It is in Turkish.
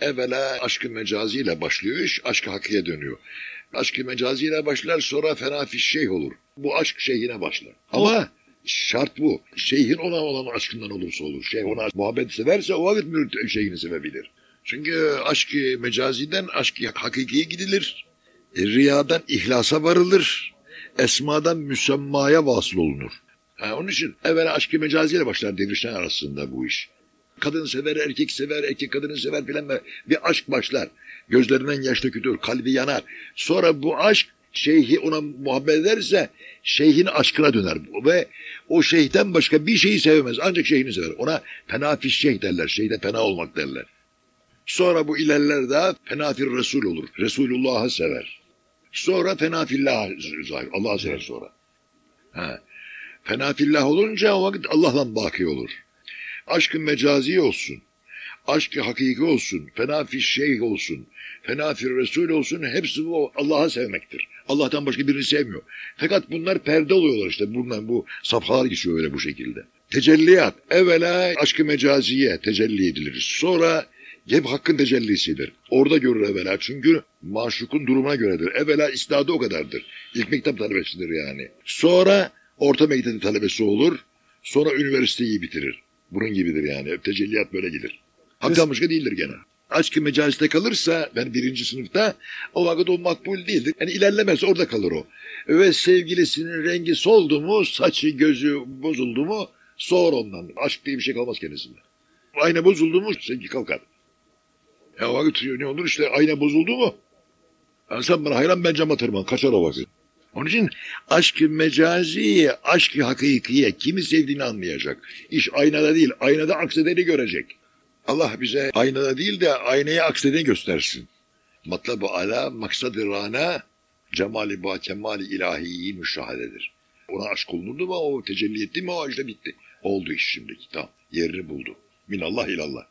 Evvela aşkı mecaziyle başlıyor iş, aşkı hakiye dönüyor. Aşkı mecaziyle başlar sonra fena fiş şeyh olur. Bu aşk şeyhine başlar. Ama şart bu. Şeyhin ona olan aşkından olursa olur. Şeyh ona muhabbet severse o vakit mürit şeyhini sevebilir. Çünkü aşkı mecaziden aşkı hakikiye gidilir. E, riyadan ihlasa varılır. Esmadan müsemmaya vasıl olunur. Ha, onun için evvela aşkı mecaziyle başlar devirişler arasında bu iş. Kadın sever, erkek sever, erkek kadını sever filan bir aşk başlar. Gözlerinden yaş dökülür, kalbi yanar. Sonra bu aşk şeyhi ona muhabbet ederse şeyhin aşkına döner. Ve o şeyhten başka bir şeyi sevmez. Ancak şeyhini sever. Ona fenafiş şeyh derler. Şeyde fena olmak derler. Sonra bu ilerler daha fenafir Resul olur. Resulullah'ı sever. Sonra fenafillah Allah'ı sever sonra. Ha. Fenafillah olunca o vakit Allah'la baki olur. Aşkı mecazi olsun. Aşkı hakiki olsun. Fenafiş şeyh olsun. Fenafir Resul olsun. Hepsi bu Allah'ı sevmektir. Allah'tan başka birini sevmiyor. Fakat bunlar perde oluyorlar işte. Bundan bu safhalar geçiyor öyle bu şekilde. Tecelliyat. Evvela aşkı mecaziye tecelli edilir. Sonra hep hakkın tecellisidir. Orada görür evvela. Çünkü maşukun durumuna göredir. Evvela istadı o kadardır. İlk mektep talebesidir yani. Sonra orta mektep talebesi olur. Sonra üniversiteyi bitirir. Bunun gibidir yani. Tecelliyat böyle gelir. Haktan başka değildir gene. Aşkı mecaliste kalırsa ben birinci sınıfta o vakit o makbul değildir. Yani ilerlemez orada kalır o. Ve sevgilisinin rengi soldu mu, saçı gözü bozuldu mu soğur ondan. Aşk diye bir şey kalmaz kendisinde. Ayna bozuldu mu sevgi kalkar. Ya vakit ne olur işte ayna bozuldu mu? Ya sen bana hayran ben cama tırman kaçar o vakit. Onun için aşkı mecazi, aşkı hakikiye kimi sevdiğini anlayacak. İş aynada değil, aynada aksedeni görecek. Allah bize aynada değil de aynaya aksedeni göstersin. Matlab-ı ala, maksad-ı rana, cemali ba kemali ilahiyi müşahededir. Ona aşk olunurdu mu o tecelli etti mi o işte bitti. Oldu iş şimdiki tamam yerini buldu. Minallah ilallah.